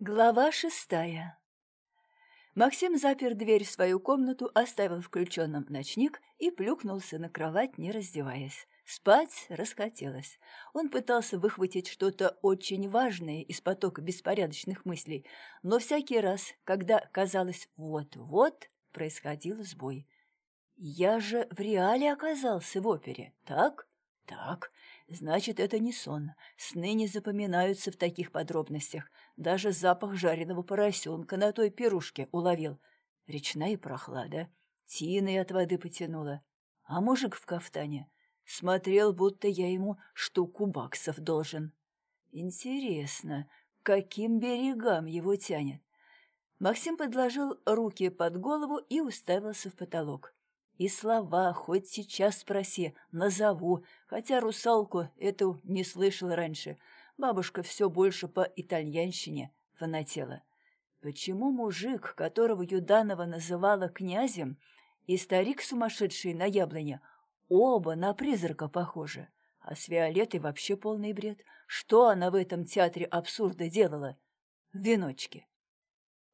Глава шестая Максим запер дверь в свою комнату, оставил включенным ночник и плюхнулся на кровать, не раздеваясь. Спать расхотелось. Он пытался выхватить что-то очень важное из потока беспорядочных мыслей, но всякий раз, когда казалось «вот-вот», происходил сбой. «Я же в реале оказался в опере, так?» «Так. Значит, это не сон. Сны не запоминаются в таких подробностях. Даже запах жареного поросенка на той пирушке уловил. Речная прохлада. Тиной от воды потянула. А мужик в кафтане смотрел, будто я ему штуку баксов должен. Интересно, каким берегам его тянет? Максим подложил руки под голову и уставился в потолок. И слова хоть сейчас спроси, назову, хотя русалку эту не слышал раньше. Бабушка все больше по итальянщине фанатела. Почему мужик, которого Юданова называла князем, и старик сумасшедший на яблоне, оба на призрака похожи? А с Виолеттой вообще полный бред. Что она в этом театре абсурда делала? В веночке.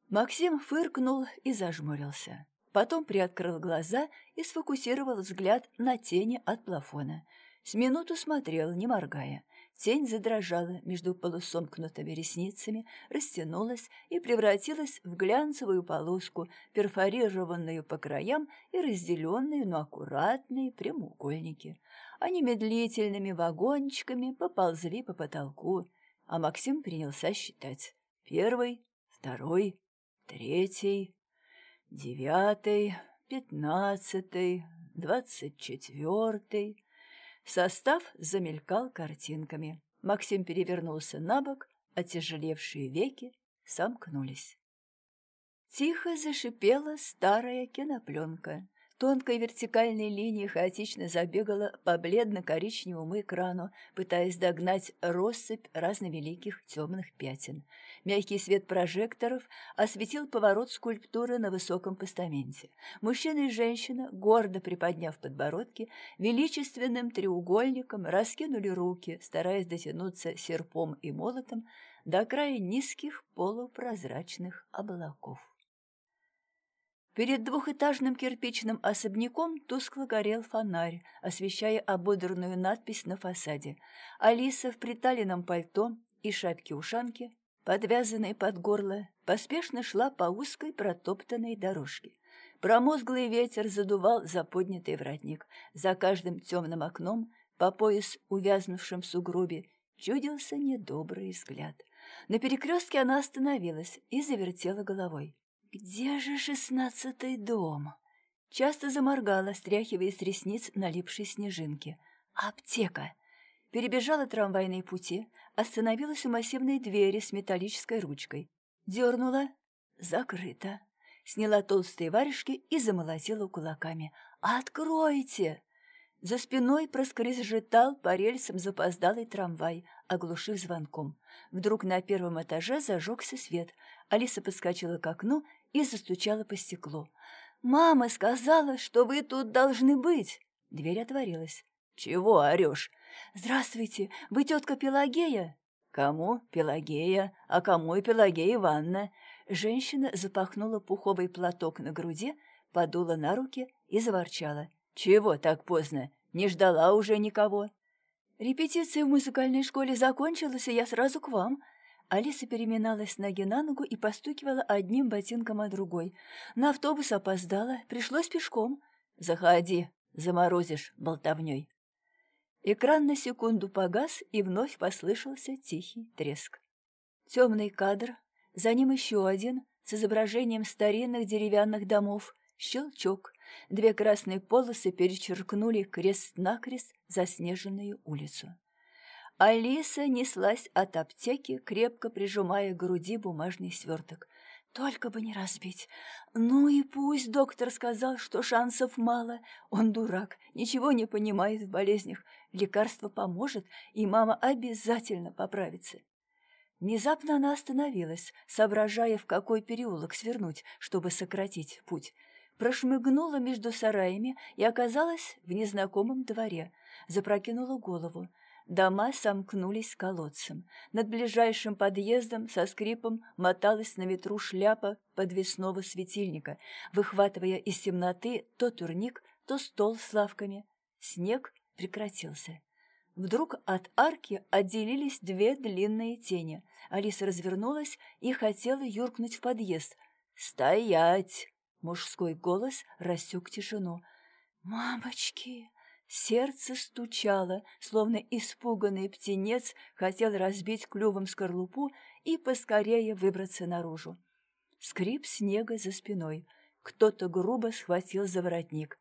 Максим фыркнул и зажмурился. Потом приоткрыл глаза и сфокусировал взгляд на тени от плафона. С минуту смотрел, не моргая. Тень задрожала между полусомкнутыми ресницами, растянулась и превратилась в глянцевую полоску, перфорированную по краям и разделенную на аккуратные прямоугольники. Они медлительными вагончиками поползли по потолку, а Максим принялся считать. Первый, второй, третий девятый, пятнадцатый, двадцать четвертый. Состав замелькал картинками. Максим перевернулся на бок, отяжелевшие веки сомкнулись. Тихо зашипела старая кинопленка. Тонкой вертикальной линией хаотично забегала по бледно-коричневому экрану, пытаясь догнать россыпь разновеликих темных пятен. Мягкий свет прожекторов осветил поворот скульптуры на высоком постаменте. Мужчина и женщина, гордо приподняв подбородки, величественным треугольником раскинули руки, стараясь дотянуться серпом и молотом до края низких полупрозрачных облаков. Перед двухэтажным кирпичным особняком тускло горел фонарь, освещая ободранную надпись на фасаде. Алиса в приталенном пальто и шапке-ушанке, подвязанной под горло, поспешно шла по узкой протоптанной дорожке. Промозглый ветер задувал за поднятый воротник. За каждым темным окном, по пояс увязнувшим в сугробе, чудился недобрый взгляд. На перекрестке она остановилась и завертела головой. «Где же шестнадцатый дом?» Часто заморгала, стряхивая с ресниц налипшие снежинки. «Аптека!» Перебежала трамвайные пути, остановилась у массивной двери с металлической ручкой. Дернула. Закрыто. Сняла толстые варежки и замолотила кулаками. «Откройте!» За спиной проскрежетал по рельсам запоздалый трамвай, оглушив звонком. Вдруг на первом этаже зажегся свет. Алиса подскочила к окну и застучала по стеклу. «Мама сказала, что вы тут должны быть!» Дверь отворилась. «Чего орешь?» «Здравствуйте, вы тетка Пелагея?» «Кому Пелагея, а кому и Пелагея Ивановна?» Женщина запахнула пуховый платок на груди, подула на руки и заворчала. «Чего так поздно? Не ждала уже никого?» «Репетиция в музыкальной школе закончилась, и я сразу к вам», Алиса переминалась ноги на ногу и постукивала одним ботинком, а другой. На автобус опоздала, пришлось пешком. «Заходи, заморозишь болтовней». Экран на секунду погас, и вновь послышался тихий треск. Темный кадр, за ним еще один, с изображением старинных деревянных домов. Щелчок. Две красные полосы перечеркнули крест-накрест заснеженную улицу. Алиса неслась от аптеки, крепко прижимая к груди бумажный сверток. Только бы не разбить. Ну и пусть доктор сказал, что шансов мало. Он дурак, ничего не понимает в болезнях. Лекарство поможет, и мама обязательно поправится. Внезапно она остановилась, соображая, в какой переулок свернуть, чтобы сократить путь. Прошмыгнула между сараями и оказалась в незнакомом дворе. Запрокинула голову. Дома сомкнулись колодцем. Над ближайшим подъездом со скрипом моталась на ветру шляпа подвесного светильника, выхватывая из темноты то турник, то стол с лавками. Снег прекратился. Вдруг от арки отделились две длинные тени. Алиса развернулась и хотела юркнуть в подъезд. «Стоять!» — мужской голос рассек тишину. «Мамочки!» Сердце стучало, словно испуганный птенец хотел разбить клювом скорлупу и поскорее выбраться наружу. Скрип снега за спиной. Кто-то грубо схватил за воротник.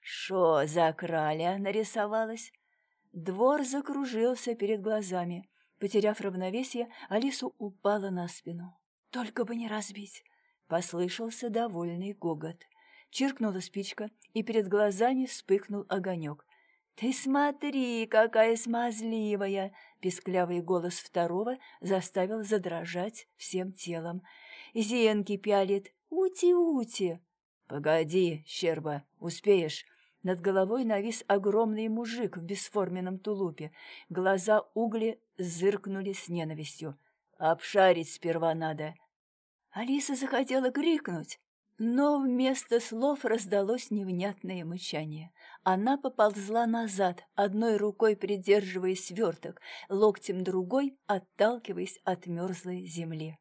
«Шо за краля?» нарисовалась? Двор закружился перед глазами. Потеряв равновесие, Алису упала на спину. «Только бы не разбить!» Послышался довольный гогот. Чиркнула спичка, и перед глазами вспыхнул огонек. «Ты смотри, какая смазливая!» Песклявый голос второго заставил задрожать всем телом. «Зенки пялит! Ути-ути!» «Погоди, щерба, успеешь!» Над головой навис огромный мужик в бесформенном тулупе. Глаза угли зыркнули с ненавистью. «Обшарить сперва надо!» Алиса захотела крикнуть, но вместо слов раздалось невнятное мычание. Она поползла назад, одной рукой придерживая сверток, локтем другой отталкиваясь от мерзлой земли.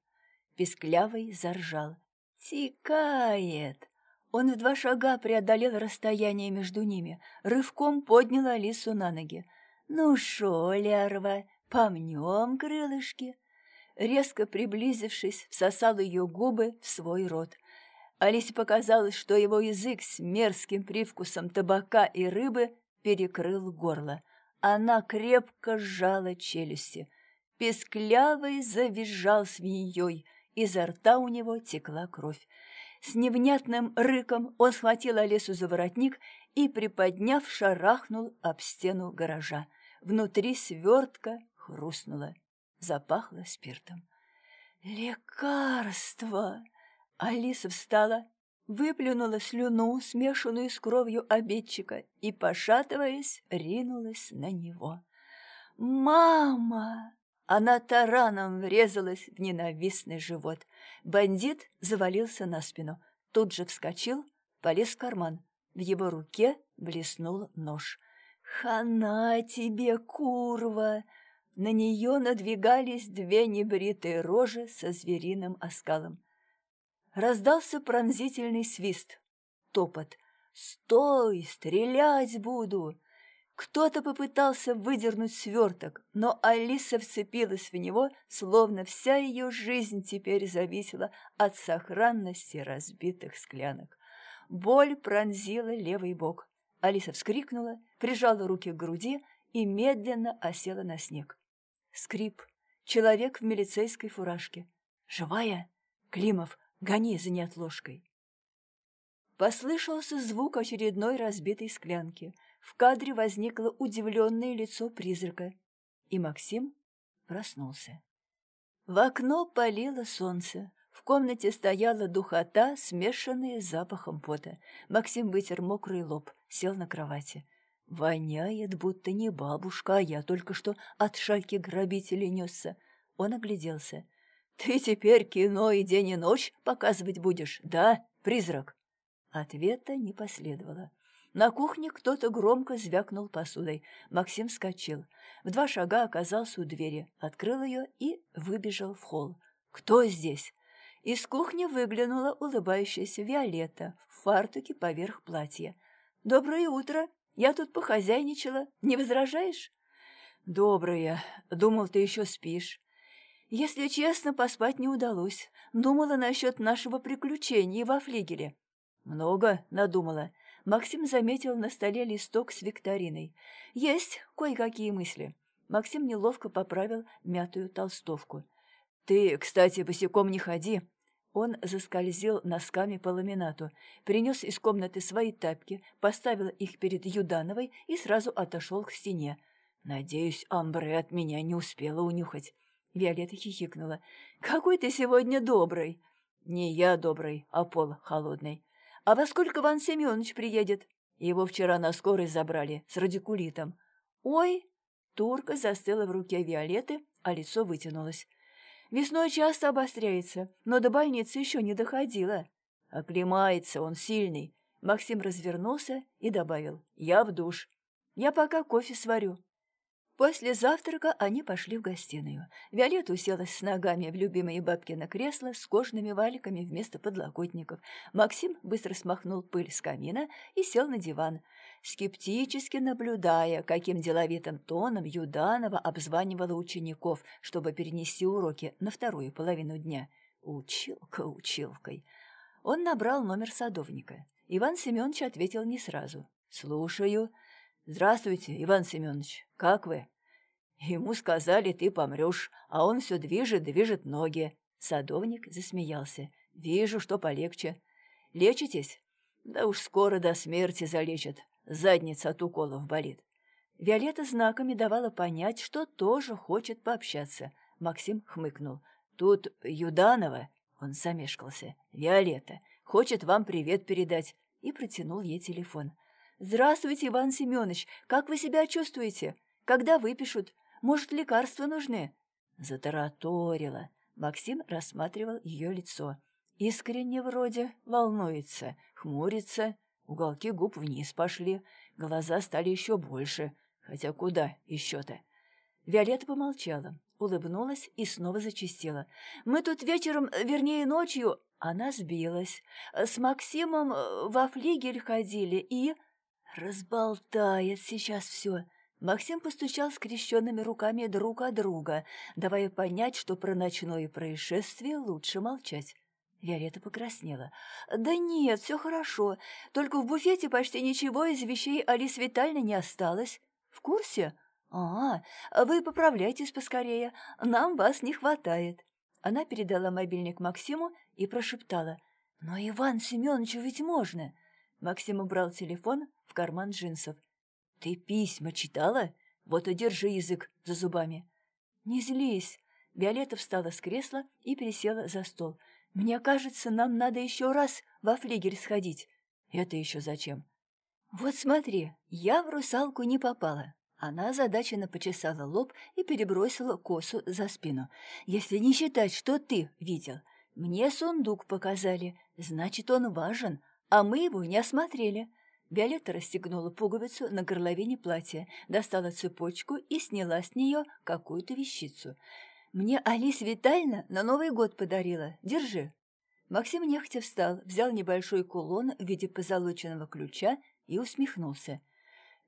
Песклявый заржал. «Текает!» Он в два шага преодолел расстояние между ними, рывком поднял Алису на ноги. «Ну шо, лярва, помнем крылышки?» Резко приблизившись, всосал ее губы в свой рот – Алисе показалось, что его язык с мерзким привкусом табака и рыбы перекрыл горло. Она крепко сжала челюсти. Песклявый завизжал свиньей, изо рта у него текла кровь. С невнятным рыком он схватил Алису за воротник и, приподняв, шарахнул об стену гаража. Внутри свертка хрустнула, запахло спиртом. «Лекарство!» Алиса встала, выплюнула слюну, смешанную с кровью обидчика, и, пошатываясь, ринулась на него. «Мама!» Она тараном врезалась в ненавистный живот. Бандит завалился на спину. Тут же вскочил, полез в карман. В его руке блеснул нож. «Хана тебе, курва!» На нее надвигались две небритые рожи со звериным оскалом. Раздался пронзительный свист, топот. «Стой! Стрелять буду!» Кто-то попытался выдернуть сверток, но Алиса вцепилась в него, словно вся ее жизнь теперь зависела от сохранности разбитых склянок. Боль пронзила левый бок. Алиса вскрикнула, прижала руки к груди и медленно осела на снег. Скрип. Человек в милицейской фуражке. «Живая?» Климов Гони за неотложкой. Послышался звук очередной разбитой склянки. В кадре возникло удивленное лицо призрака, и Максим проснулся. В окно палило солнце. В комнате стояла духота, смешанная с запахом пота. Максим вытер мокрый лоб, сел на кровати. Воняет, будто не бабушка, а я только что от шайки грабителей несся. Он огляделся. «Ты теперь кино и день и ночь показывать будешь, да, призрак?» Ответа не последовало. На кухне кто-то громко звякнул посудой. Максим вскочил. В два шага оказался у двери, открыл ее и выбежал в холл. «Кто здесь?» Из кухни выглянула улыбающаяся Виолетта в фартуке поверх платья. «Доброе утро! Я тут похозяйничала. Не возражаешь?» «Доброе. Думал, ты еще спишь. Если честно, поспать не удалось. Думала насчет нашего приключения во флигеле. Много надумала. Максим заметил на столе листок с викториной. Есть кое-какие мысли. Максим неловко поправил мятую толстовку. «Ты, кстати, босиком не ходи». Он заскользил носками по ламинату, принес из комнаты свои тапки, поставил их перед Юдановой и сразу отошел к стене. «Надеюсь, Амбре от меня не успела унюхать». Виолетта хихикнула. «Какой ты сегодня добрый!» «Не я добрый, а пол холодный. А во сколько Ван Семенович приедет?» Его вчера на скорой забрали с радикулитом. «Ой, Турка застыла в руке Виолетты, а лицо вытянулось. Весной часто обостряется, но до больницы еще не доходила. Оклемается он сильный. Максим развернулся и добавил. Я в душ. Я пока кофе сварю. После завтрака они пошли в гостиную. Виолетта уселась с ногами в любимое бабкино кресло с кожаными валиками вместо подлокотников. Максим быстро смахнул пыль с камина и сел на диван, скептически наблюдая, каким деловитым тоном Юданова обзванивала учеников, чтобы перенести уроки на вторую половину дня. Училка училкой. Он набрал номер садовника. Иван Семенович ответил не сразу. «Слушаю». «Здравствуйте, Иван Семенович, как вы?» Ему сказали, ты помрешь, а он все движет, движет ноги. Садовник засмеялся. Вижу, что полегче. Лечитесь? Да уж скоро до смерти залечат. Задница от уколов болит. Виолетта знаками давала понять, что тоже хочет пообщаться. Максим хмыкнул. Тут Юданова, он замешкался. Виолетта, хочет вам привет передать. И протянул ей телефон. «Здравствуйте, Иван Семенович. Как вы себя чувствуете? Когда выпишут? Может, лекарства нужны?» Затараторила. Максим рассматривал ее лицо. Искренне вроде волнуется, хмурится. Уголки губ вниз пошли, глаза стали еще больше. Хотя куда еще-то? Виолетта помолчала, улыбнулась и снова зачастила. «Мы тут вечером, вернее ночью...» Она сбилась. «С Максимом э, во флигель ходили и...» «Разболтает сейчас все». Максим постучал скрещенными руками друг от друга, давая понять, что про ночное происшествие лучше молчать. Виолетта покраснела. «Да нет, все хорошо. Только в буфете почти ничего из вещей Алис Витальевны не осталось. В курсе? А, вы поправляйтесь поскорее. Нам вас не хватает». Она передала мобильник Максиму и прошептала. «Но Иван Семеновичу ведь можно». Максим убрал телефон в карман джинсов. «Ты письма читала? Вот и держи язык за зубами». «Не злись». Виолетта встала с кресла и пересела за стол. «Мне кажется, нам надо еще раз во флигель сходить». «Это еще зачем?» «Вот смотри, я в русалку не попала». Она озадаченно почесала лоб и перебросила косу за спину. «Если не считать, что ты видел, мне сундук показали, значит, он важен, а мы его не осмотрели. Виолетта расстегнула пуговицу на горловине платья, достала цепочку и сняла с нее какую-то вещицу. «Мне Алис Витальевна на Новый год подарила. Держи». Максим нехотя встал, взял небольшой кулон в виде позолоченного ключа и усмехнулся.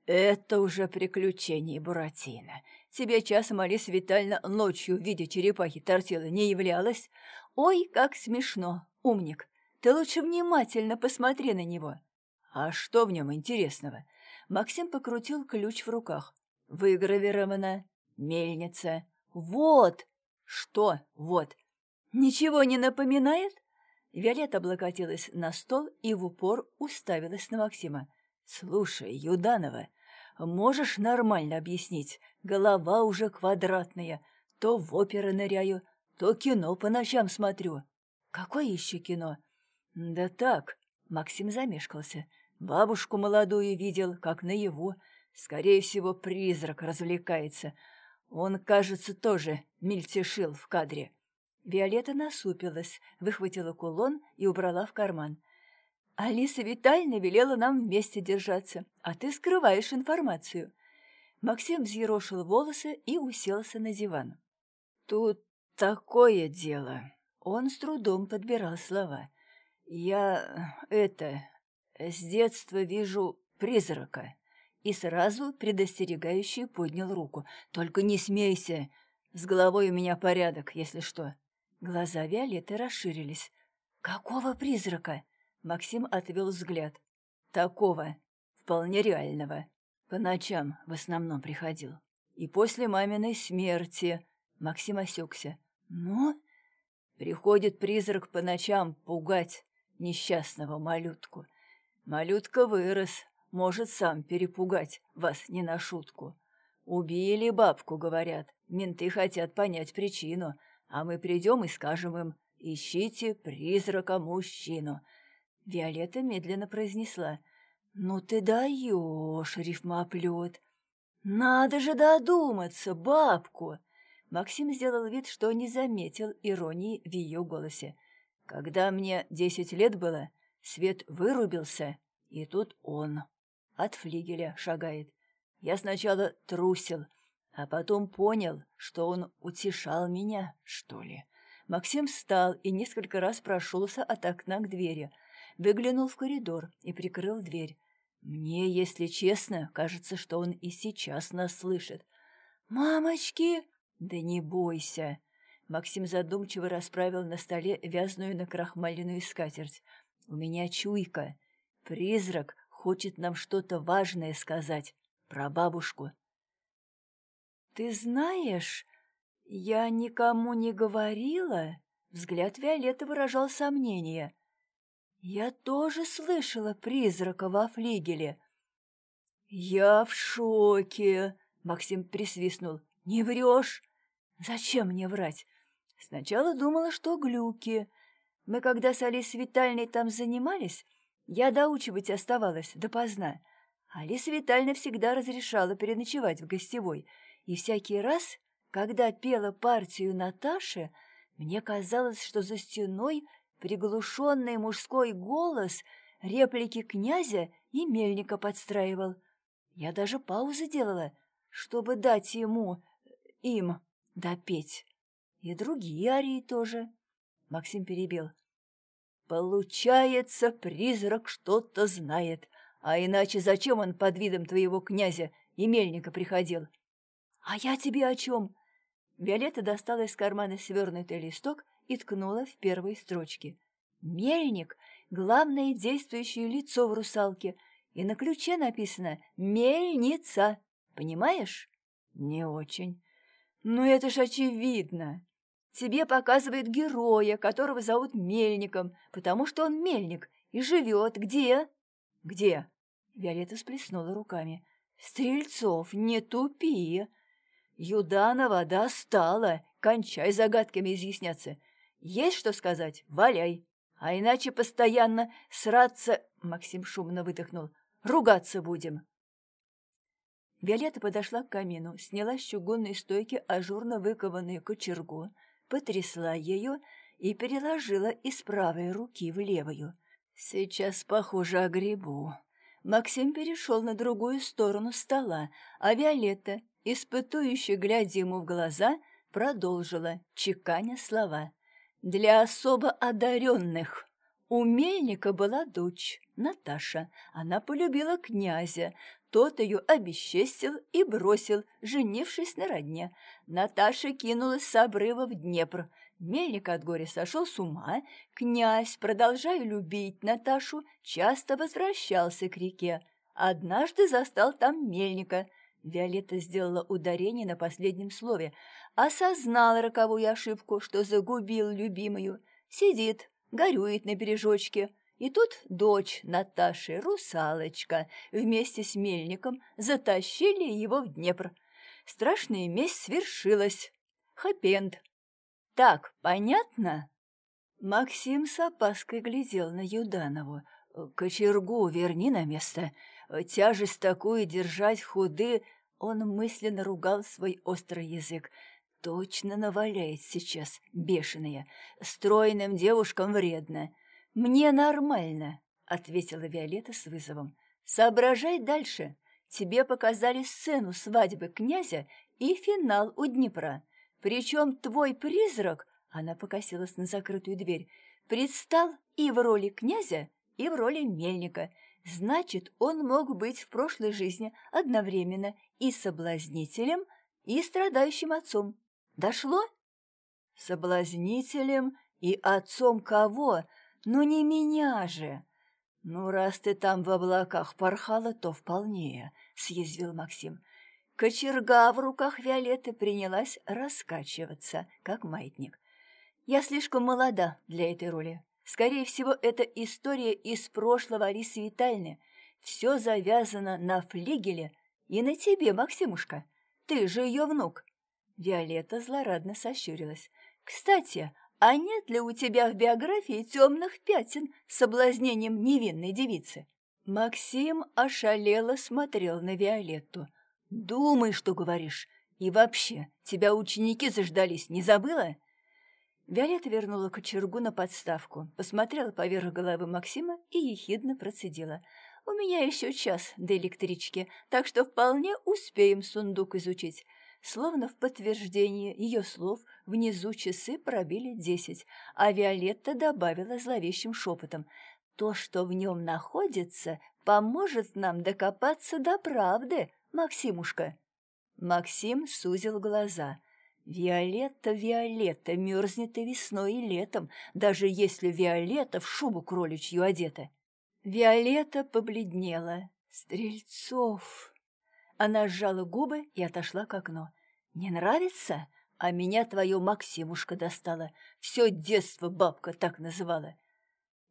«Это уже приключение, Буратино. Тебе часом Алиса Витальевна ночью в виде черепахи тортила не являлась? Ой, как смешно, умник! Ты лучше внимательно посмотри на него». «А что в нем интересного?» Максим покрутил ключ в руках. «Выгравировано. Мельница. Вот!» «Что вот?» «Ничего не напоминает?» Виолетта облокотилась на стол и в упор уставилась на Максима. «Слушай, Юданова, можешь нормально объяснить? Голова уже квадратная. То в оперы ныряю, то кино по ночам смотрю». «Какое еще кино?» «Да так», — Максим замешкался. Бабушку молодую видел, как наяву. Скорее всего, призрак развлекается. Он, кажется, тоже мельтешил в кадре. Виолетта насупилась, выхватила кулон и убрала в карман. «Алиса Витальевна велела нам вместе держаться, а ты скрываешь информацию». Максим взъерошил волосы и уселся на диван. «Тут такое дело». Он с трудом подбирал слова. «Я... это... С детства вижу призрака. И сразу предостерегающий поднял руку. Только не смейся. С головой у меня порядок, если что. Глаза Виолетты расширились. Какого призрака? Максим отвел взгляд. Такого, вполне реального. По ночам в основном приходил. И после маминой смерти Максим осекся. Ну, приходит призрак по ночам пугать несчастного малютку. Малютка вырос, может сам перепугать вас не на шутку. Убили бабку, говорят. Менты хотят понять причину, а мы придем и скажем им «Ищите призрака-мужчину». Виолетта медленно произнесла «Ну ты даешь, рифмоплет». Надо же додуматься, бабку!» Максим сделал вид, что не заметил иронии в ее голосе. «Когда мне десять лет было, свет вырубился, и тут он от флигеля шагает. Я сначала трусил, а потом понял, что он утешал меня, что ли. Максим встал и несколько раз прошелся от окна к двери, выглянул в коридор и прикрыл дверь. Мне, если честно, кажется, что он и сейчас нас слышит. «Мамочки!» «Да не бойся!» Максим задумчиво расправил на столе вязаную накрахмаленную скатерть. «У меня чуйка. Призрак хочет нам что-то важное сказать про бабушку». «Ты знаешь, я никому не говорила?» Взгляд Виолетты выражал сомнение. «Я тоже слышала призрака во флигеле». «Я в шоке!» — Максим присвистнул. «Не врешь?» «Зачем мне врать?» Сначала думала, что глюки. Мы, когда с Алисой Витальной там занимались, я доучивать оставалась допоздна. Алиса Витальевна всегда разрешала переночевать в гостевой, и всякий раз, когда пела партию Наташи, мне казалось, что за стеной приглушенный мужской голос реплики князя и мельника подстраивал. Я даже паузы делала, чтобы дать ему, им, допеть. И другие арии тоже. Максим перебил. Получается, призрак что-то знает. А иначе зачем он под видом твоего князя и мельника приходил? А я тебе о чем? Виолетта достала из кармана свернутый листок и ткнула в первые строчки. Мельник — главное действующее лицо в русалке, и на ключе написано «Мельница». Понимаешь? Не очень. Ну, это ж очевидно. Тебе показывает героя, которого зовут Мельником, потому что он мельник и живет где? Где? Виолетта сплеснула руками. Стрельцов, не тупи. Юданова достала, кончай загадками изъясняться. Есть что сказать? Валяй. А иначе постоянно сраться, Максим шумно выдохнул, ругаться будем. Виолетта подошла к камину, сняла с чугунной стойки ажурно выкованную кочергу, потрясла ее и переложила из правой руки в левую. «Сейчас, похоже, огребу». Максим перешел на другую сторону стола, а Виолетта, испытующе глядя ему в глаза, продолжила, чеканя слова. «Для особо одаренных». У Мельника была дочь, Наташа. Она полюбила князя, тот ее обесчестил и бросил, женившись на родне. Наташа кинулась с обрыва в Днепр. Мельник от горя сошел с ума. Князь, продолжая любить Наташу, часто возвращался к реке. Однажды застал там мельника. Виолетта сделала ударение на последнем слове. Осознала роковую ошибку, что загубил любимую. Сидит, горюет на бережочке. И тут дочь Наташи, русалочка, вместе с мельником затащили его в Днепр. Страшная месть свершилась. Хэппи Так, понятно? Максим с опаской глядел на Юданову. «Кочергу верни на место. Тяжесть такую держать худы...» Он мысленно ругал свой острый язык. «Точно наваляет сейчас, бешеная. Стройным девушкам вредно. «Мне нормально», — ответила Виолетта с вызовом. «Соображай дальше. Тебе показали сцену свадьбы князя и финал у Днепра. Причем твой призрак, — она покосилась на закрытую дверь, — предстал и в роли князя, и в роли мельника. Значит, он мог быть в прошлой жизни одновременно и соблазнителем, и страдающим отцом. Дошло? Соблазнителем и отцом кого? Ну не меня же!» «Ну, раз ты там в облаках порхала, то вполне», — съязвил Максим. Кочерга в руках Виолетты принялась раскачиваться, как маятник. «Я слишком молода для этой роли. Скорее всего, это история из прошлого Алисы Витальны. Все завязано на флигеле и на тебе, Максимушка. Ты же ее внук». Виолетта злорадно сощурилась. «Кстати, а нет ли у тебя в биографии темных пятен с соблазнением невинной девицы?» Максим ошалело смотрел на Виолетту. Думай, что говоришь. И вообще, тебя ученики заждались, не забыла?» Виолетта вернула кочергу на подставку, посмотрела поверх головы Максима и ехидно процедила. «У меня еще час до электрички, так что вполне успеем сундук изучить». Словно в подтверждение ее слов внизу часы пробили десять, а Виолетта добавила зловещим шепотом. «То, что в нем находится, поможет нам докопаться до правды, Максимушка». Максим сузил глаза – Виолетта, Виолетта, мерзнет и весной, и летом, даже если Виолетта в шубу кроличью одета. Виолетта побледнела. Стрельцов. Она сжала губы и отошла к окну. «Не нравится? А меня твою Максимушка достала. Все детство бабка так называла».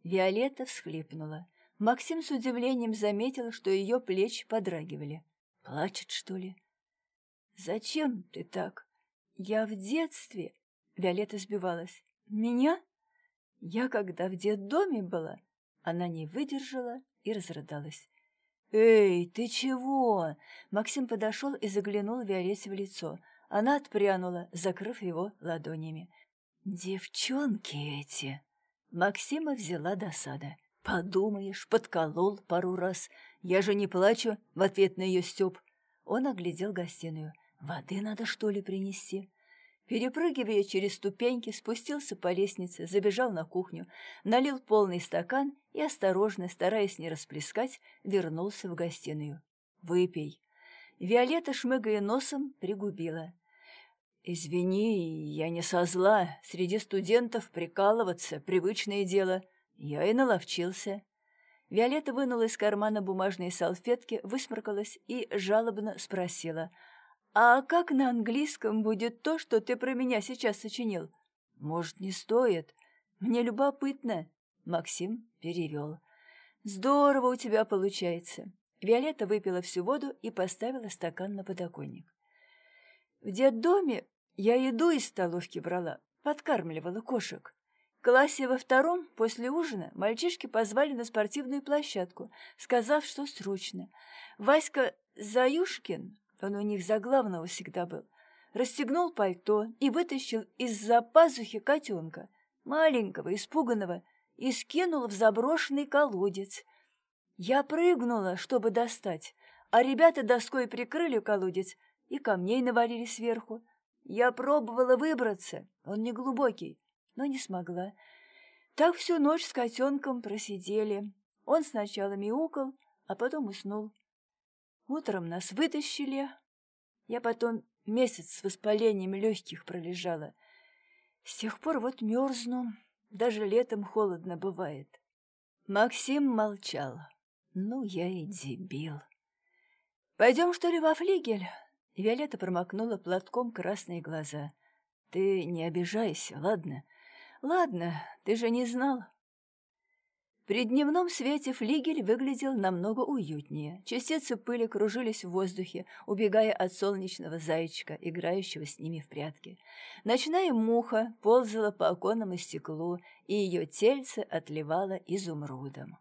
Виолетта всхлипнула. Максим с удивлением заметил, что ее плечи подрагивали. «Плачет, что ли?» «Зачем ты так?» Я в детстве... Виолетта сбивалась. Меня? Я когда в детдоме была, она не выдержала и разрыдалась. «Эй, ты чего?» Максим подошел и заглянул Виолетте в лицо. Она отпрянула, закрыв его ладонями. «Девчонки эти!» Максима взяла досада. «Подумаешь, подколол пару раз. Я же не плачу!» В ответ на ее стёб. Он оглядел гостиную. Воды надо, что ли, принести? Перепрыгивая через ступеньки, спустился по лестнице, забежал на кухню, налил полный стакан и, осторожно, стараясь не расплескать, вернулся в гостиную. «Выпей». Виолетта, шмыгая носом, пригубила. «Извини, я не со зла. Среди студентов прикалываться — привычное дело. Я и наловчился». Виолетта вынула из кармана бумажные салфетки, высморкалась и жалобно спросила — «А как на английском будет то, что ты про меня сейчас сочинил?» «Может, не стоит? Мне любопытно». Максим перевел. «Здорово у тебя получается». Виолетта выпила всю воду и поставила стакан на подоконник. «В детдоме я еду из столовки брала, подкармливала кошек. В классе во втором, после ужина, мальчишки позвали на спортивную площадку, сказав, что срочно. Васька Заюшкин, он у них за главного всегда был. Расстегнул пальто и вытащил из-за пазухи котенка, маленького, испуганного, и скинул в заброшенный колодец. Я прыгнула, чтобы достать, а ребята доской прикрыли колодец и камней навалили сверху. Я пробовала выбраться, он не глубокий, но не смогла. Так всю ночь с котенком просидели. Он сначала мяукал, а потом уснул. Утром нас вытащили. Я потом месяц с воспалением легких пролежала. С тех пор вот мерзну, даже летом холодно бывает. Максим молчал. Ну, я и дебил. «Пойдем, что ли, во флигель?» Виолетта промокнула платком красные глаза. «Ты не обижайся, ладно?» «Ладно, ты же не знал». При дневном свете флигель выглядел намного уютнее. Частицы пыли кружились в воздухе, убегая от солнечного зайчика, играющего с ними в прятки. Ночная муха ползала по оконному стеклу, и ее тельце отливало изумрудом.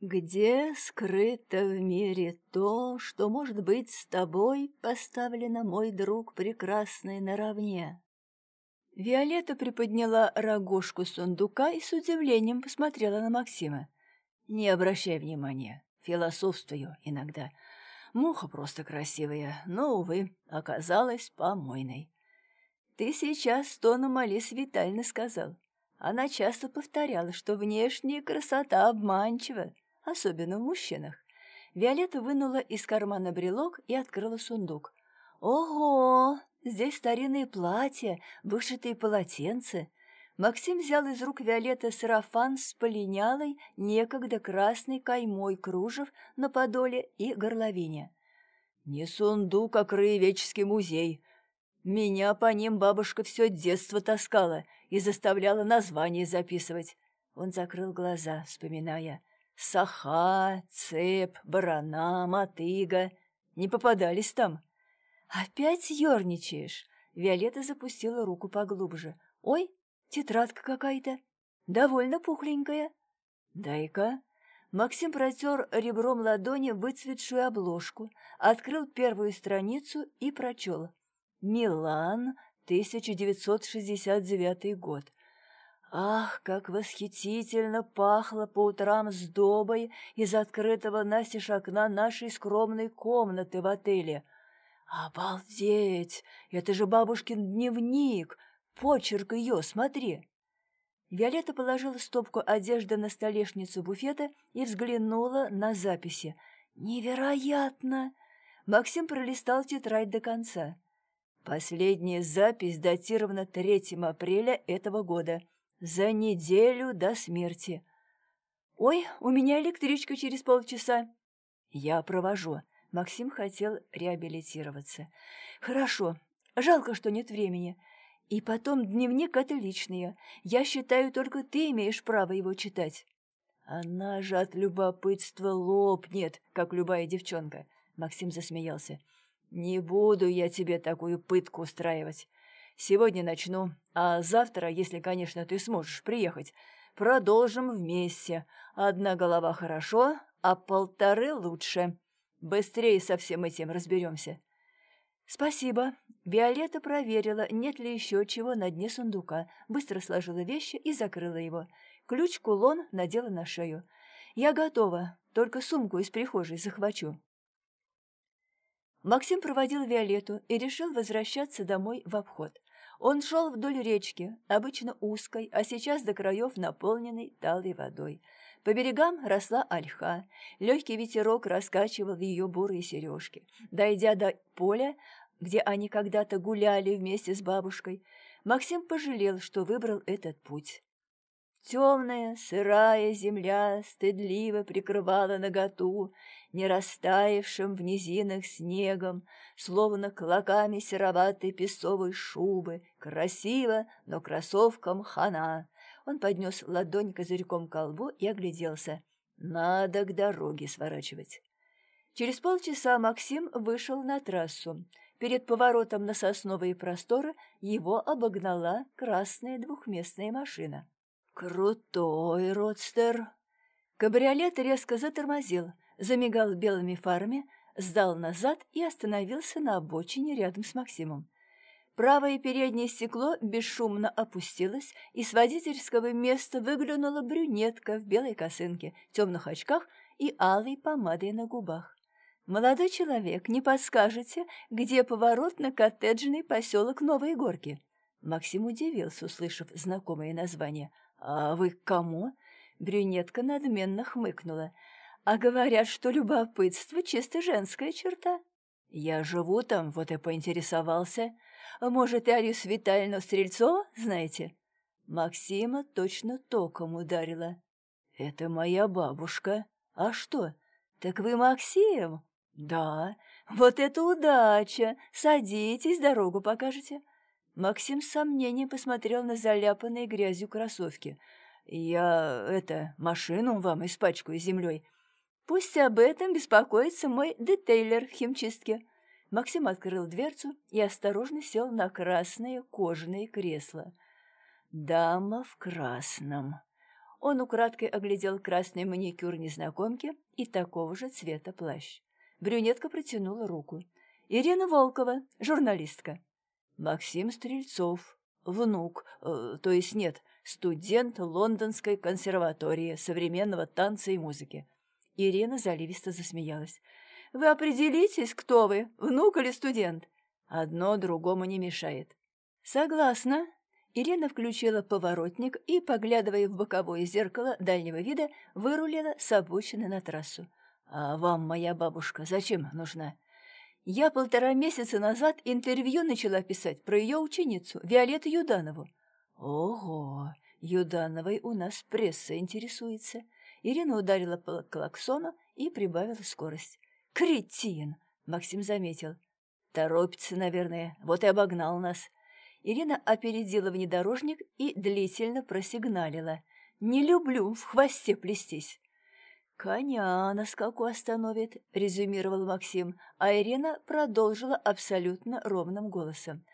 Где скрыто в мире то, что, может быть, с тобой поставлено, мой друг прекрасный, наравне? Виолетта приподняла рогожку сундука и с удивлением посмотрела на Максима. «Не обращай внимания, философствую иногда. Муха просто красивая, но, увы, оказалась помойной». «Ты сейчас тоном Алис Витальевны сказал. Она часто повторяла, что внешняя красота обманчива, особенно в мужчинах. Виолетта вынула из кармана брелок и открыла сундук. «Ого! Здесь старинные платья, вышитые полотенца. Максим взял из рук Виолетты сарафан с полинялой, некогда красной каймой кружев на подоле и горловине. «Не сундук, а краеведческий музей. Меня по ним бабушка все детство таскала и заставляла названия записывать». Он закрыл глаза, вспоминая. «Саха, цеп, барана, мотыга. Не попадались там?» «Опять ерничаешь?» Виолетта запустила руку поглубже. «Ой, тетрадка какая-то. Довольно пухленькая. Дай-ка». Максим протер ребром ладони выцветшую обложку, открыл первую страницу и прочел. «Милан, 1969 год. Ах, как восхитительно пахло по утрам сдобой из открытого настежь окна нашей скромной комнаты в отеле. Обалдеть! Это же бабушкин дневник! Почерк ее, смотри!» Виолетта положила стопку одежды на столешницу буфета и взглянула на записи. «Невероятно!» Максим пролистал тетрадь до конца. Последняя запись датирована 3 апреля этого года, за неделю до смерти. «Ой, у меня электричка через полчаса». «Я провожу». Максим хотел реабилитироваться. «Хорошо. Жалко, что нет времени. И потом дневник это личное. Я считаю, только ты имеешь право его читать. Она же от любопытства лопнет, как любая девчонка. Максим засмеялся. Не буду я тебе такую пытку устраивать. Сегодня начну, а завтра, если, конечно, ты сможешь приехать, продолжим вместе. Одна голова хорошо, а полторы лучше. Быстрее со всем этим разберемся. «Спасибо». Виолетта проверила, нет ли еще чего на дне сундука, быстро сложила вещи и закрыла его. Ключ-кулон надела на шею. «Я готова, только сумку из прихожей захвачу». Максим проводил Виолетту и решил возвращаться домой в обход. Он шел вдоль речки, обычно узкой, а сейчас до краев наполненной талой водой. По берегам росла ольха, легкий ветерок раскачивал ее бурые сережки. Дойдя до поля, где они когда-то гуляли вместе с бабушкой, Максим пожалел, что выбрал этот путь. Темная, сырая земля стыдливо прикрывала наготу, не растаявшим в низинах снегом, словно клоками сероватой песовой шубы, красиво, но кроссовкам хана. Он поднес ладонь козырьком к колбу и огляделся. Надо к дороге сворачивать. Через полчаса Максим вышел на трассу. Перед поворотом на сосновые просторы его обогнала красная двухместная машина. «Крутой родстер!» Кабриолет резко затормозил, замигал белыми фарами, сдал назад и остановился на обочине рядом с Максимом. Правое переднее стекло бесшумно опустилось, и с водительского места выглянула брюнетка в белой косынке, темных очках и алой помадой на губах. «Молодой человек, не подскажете, где поворот на коттеджный поселок Новые Горки?» Максим удивился, услышав знакомое название. «А вы к кому?» Брюнетка надменно хмыкнула. «А говорят, что любопытство — чисто женская черта». «Я живу там, вот и поинтересовался. Может, и Алису Витальевну Стрельцова знаете?» Максима точно током ударила. «Это моя бабушка. А что? Так вы Максим?» «Да, вот это удача! Садитесь, дорогу покажете». Максим с сомнением посмотрел на заляпанные грязью кроссовки. «Я, это, машину вам испачкаю землей. Пусть об этом беспокоится мой детейлер в химчистке». Максим открыл дверцу и осторожно сел на красное кожаное кресло. «Дама в красном». Он украдкой оглядел красный маникюр незнакомки и такого же цвета плащ. Брюнетка протянула руку. «Ирина Волкова, журналистка». «Максим Стрельцов, внук, э, то есть нет, студент Лондонской консерватории современного танца и музыки». Ирина заливисто засмеялась. «Вы определитесь, кто вы, внук или студент?» «Одно другому не мешает». «Согласна». Ирина включила поворотник и, поглядывая в боковое зеркало дальнего вида, вырулила с обочины на трассу. «А вам моя бабушка зачем нужна?» «Я полтора месяца назад интервью начала писать про ее ученицу, Виолетту Юданову». «Ого! Юдановой у нас пресса интересуется». Ирина ударила по клаксону и прибавила скорость. «Кретин!» — Максим заметил. «Торопится, наверное, вот и обогнал нас». Ирина опередила внедорожник и длительно просигналила. «Не люблю в хвосте плестись». «Коня на скаку остановит», — резюмировал Максим, а Ирина продолжила абсолютно ровным голосом.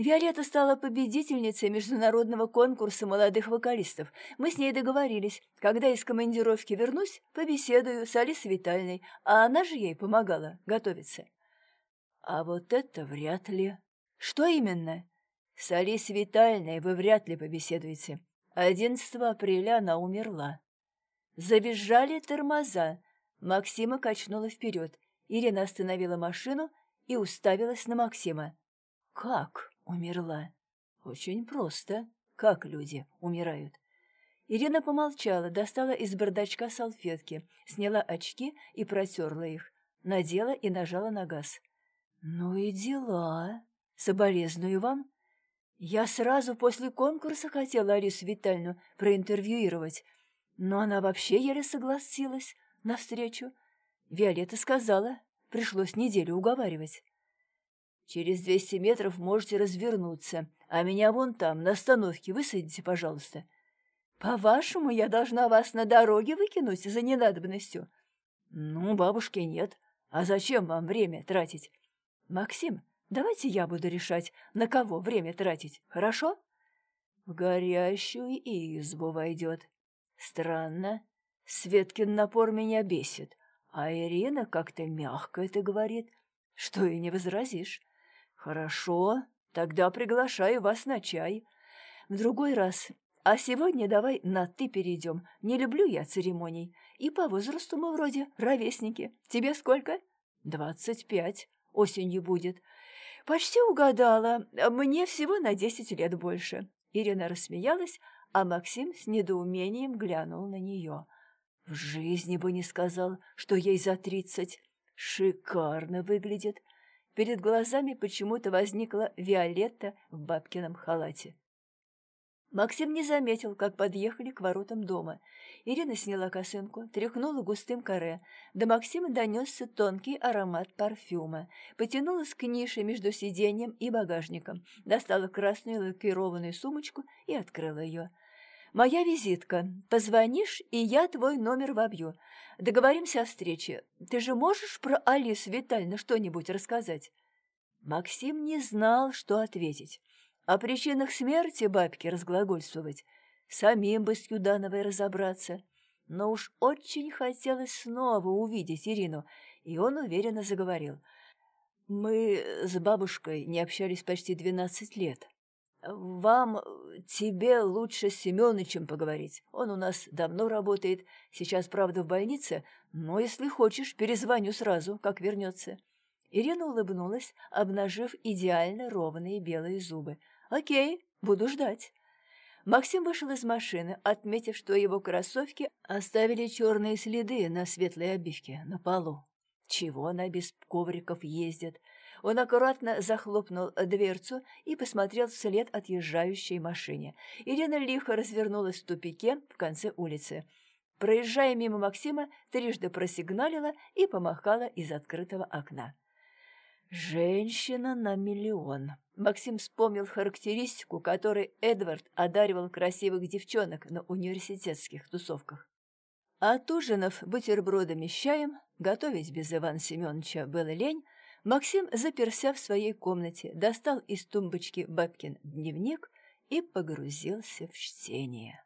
Виолетта стала победительницей международного конкурса молодых вокалистов. Мы с ней договорились, когда из командировки вернусь, побеседую с Алисой Витальной, а она же ей помогала готовиться. А вот это вряд ли. Что именно? С Алисой Витальной вы вряд ли побеседуете. 11 апреля она умерла. Завизжали тормоза. Максима качнула вперед. Ирина остановила машину и уставилась на Максима. «Как умерла?» «Очень просто. Как люди умирают?» Ирина помолчала, достала из бардачка салфетки, сняла очки и протерла их, надела и нажала на газ. «Ну и дела. Соболезную вам. Я сразу после конкурса хотела Алису Витальевну проинтервьюировать, но она вообще еле согласилась на встречу. Виолетта сказала, пришлось неделю уговаривать. Через двести метров можете развернуться, а меня вон там, на остановке, высадите, пожалуйста. По-вашему, я должна вас на дороге выкинуть за ненадобностью? Ну, бабушки нет. А зачем вам время тратить? Максим, давайте я буду решать, на кого время тратить, хорошо? В горящую избу войдет. Странно. Светкин напор меня бесит, а Ирина как-то мягко это говорит, что и не возразишь. «Хорошо, тогда приглашаю вас на чай. В другой раз. А сегодня давай на «ты» перейдем. Не люблю я церемоний. И по возрасту мы вроде ровесники. Тебе сколько?» «Двадцать пять. Осенью будет». «Почти угадала. Мне всего на десять лет больше». Ирина рассмеялась, а Максим с недоумением глянул на нее. В жизни бы не сказал, что ей за тридцать. Шикарно выглядит. Перед глазами почему-то возникла Виолетта в бабкином халате. Максим не заметил, как подъехали к воротам дома. Ирина сняла косынку, тряхнула густым коре. До Максима донесся тонкий аромат парфюма. Потянулась к нише между сиденьем и багажником, достала красную лакированную сумочку и открыла ее. «Моя визитка. Позвонишь, и я твой номер вобью. Договоримся о встрече. Ты же можешь про Алису Витальевну что-нибудь рассказать?» Максим не знал, что ответить. О причинах смерти бабки разглагольствовать. Самим бы с Юдановой разобраться. Но уж очень хотелось снова увидеть Ирину, и он уверенно заговорил. «Мы с бабушкой не общались почти двенадцать лет. «Вам, э, тебе лучше с Семёнычем поговорить. Он у нас давно работает, сейчас, правда, в больнице, но если хочешь, перезвоню сразу, как вернется». Ирина улыбнулась, обнажив идеально ровные белые зубы. «Окей, буду ждать». Максим вышел из машины, отметив, что его кроссовки оставили черные следы на светлой обивке на полу. Чего она без ковриков ездит? Он аккуратно захлопнул дверцу и посмотрел вслед отъезжающей машине. Ирина лихо развернулась в тупике в конце улицы. Проезжая мимо Максима, трижды просигналила и помахала из открытого окна. «Женщина на миллион». Максим вспомнил характеристику, которой Эдвард одаривал красивых девчонок на университетских тусовках. Отужинав бутербродами с чаем, готовить без Ивана Семеновича было лень, Максим заперся в своей комнате, достал из тумбочки бабкин дневник и погрузился в чтение.